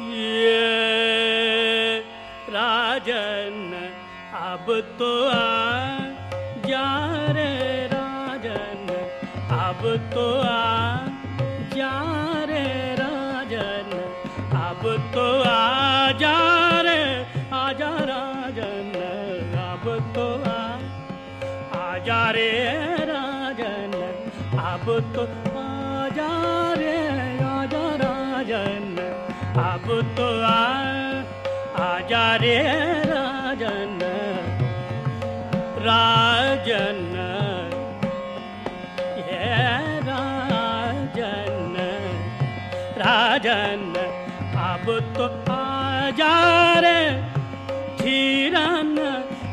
ये राजन अब तो आ जा रे राजन, अब तो आ जा रे राजन, अब तो आ जा रे आजा राजन, अब तो आ आजा रे राजन, अब तो तो आ आजा रे राजन राजन। ये राजन राजन अब तो आजा रे धीरन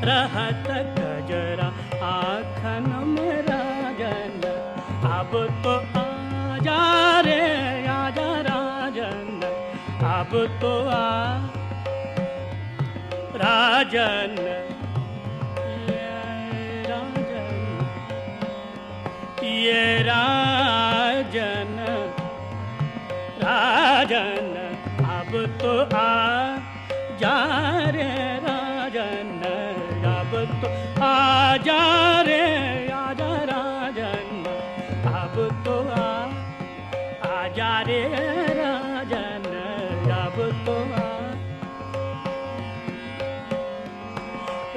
रहत ਸਭ ਤੋਆ ਰਾਜਨ। ਰਾਜਨ ਇਹ ਰਾਜਨ।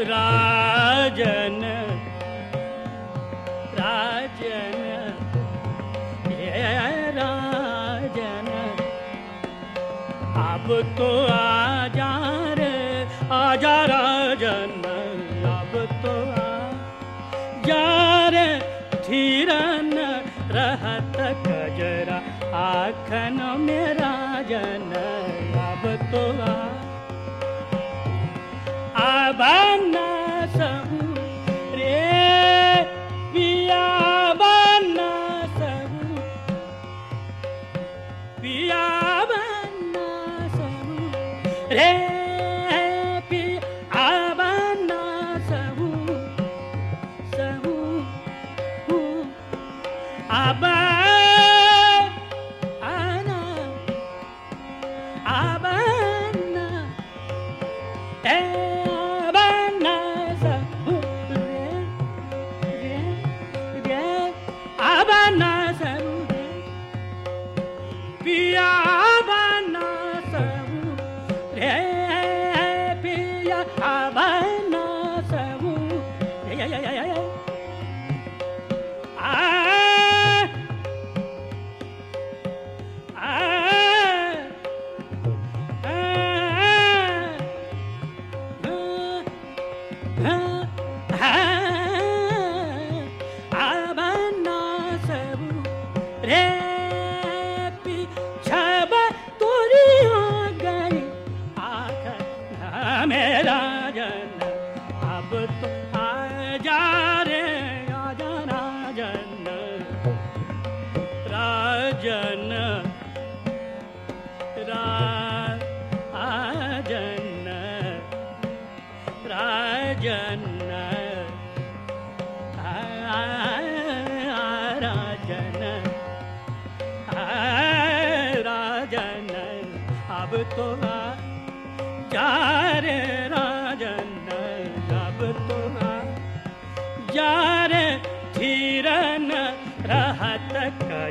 राजन राजन राजन। अब तो आजा रे आजा राजन अब तो आ जा रे धीरन रहत गजरा आखन में राजन Abba I राजन राजन राजन राजन राजन अब तो आ जा राजन तो आ जा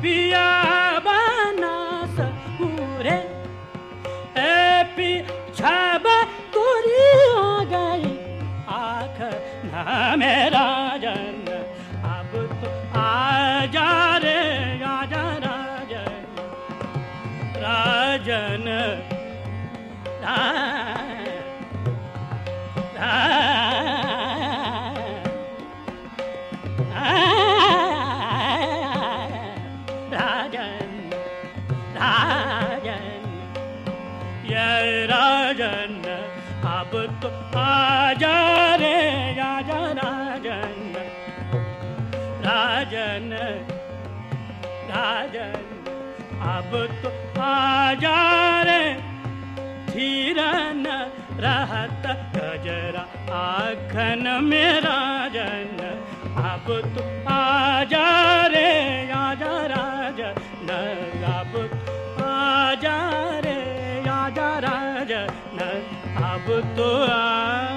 Pia. अब तो आजा रे, राजा राजन। राजन राजन। अब तो आजा रे, धीरन रहत गजरा आखन में राजन। अब तो आजा रे, राजा राजन। अब तो आजा अब तो आ